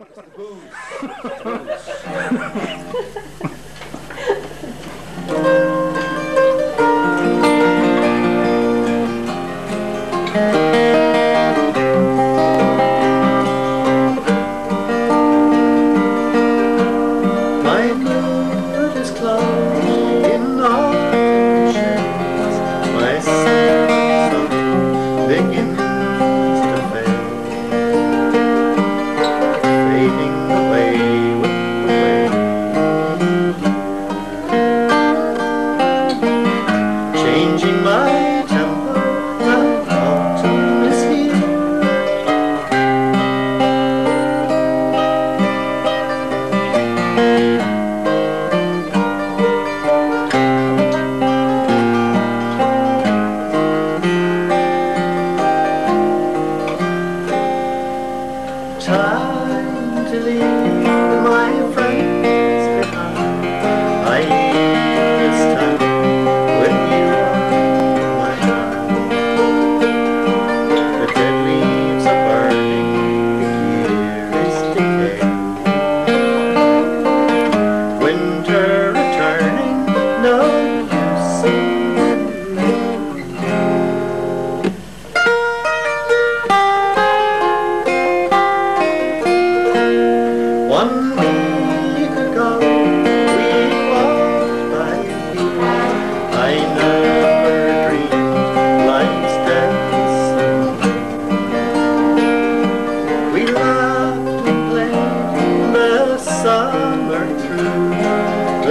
It's the booze.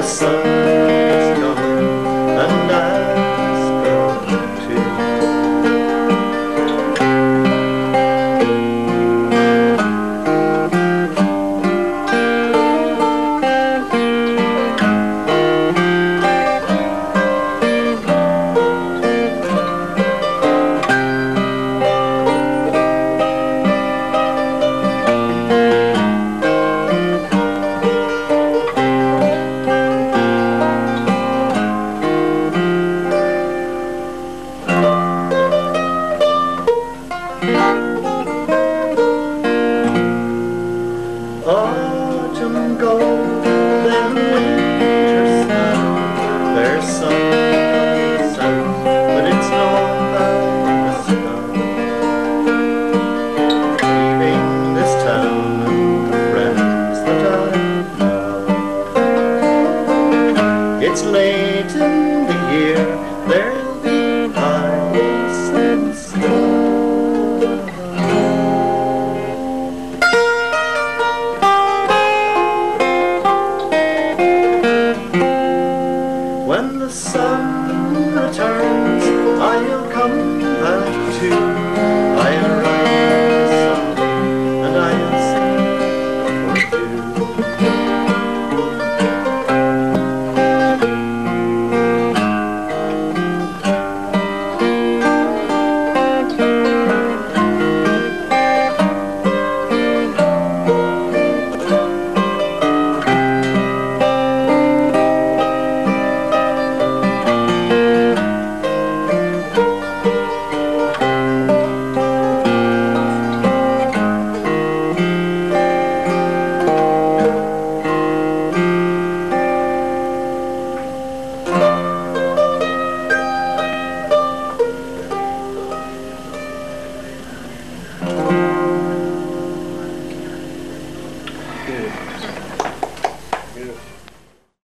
sun. It's late in the year, there'll be lights and snow.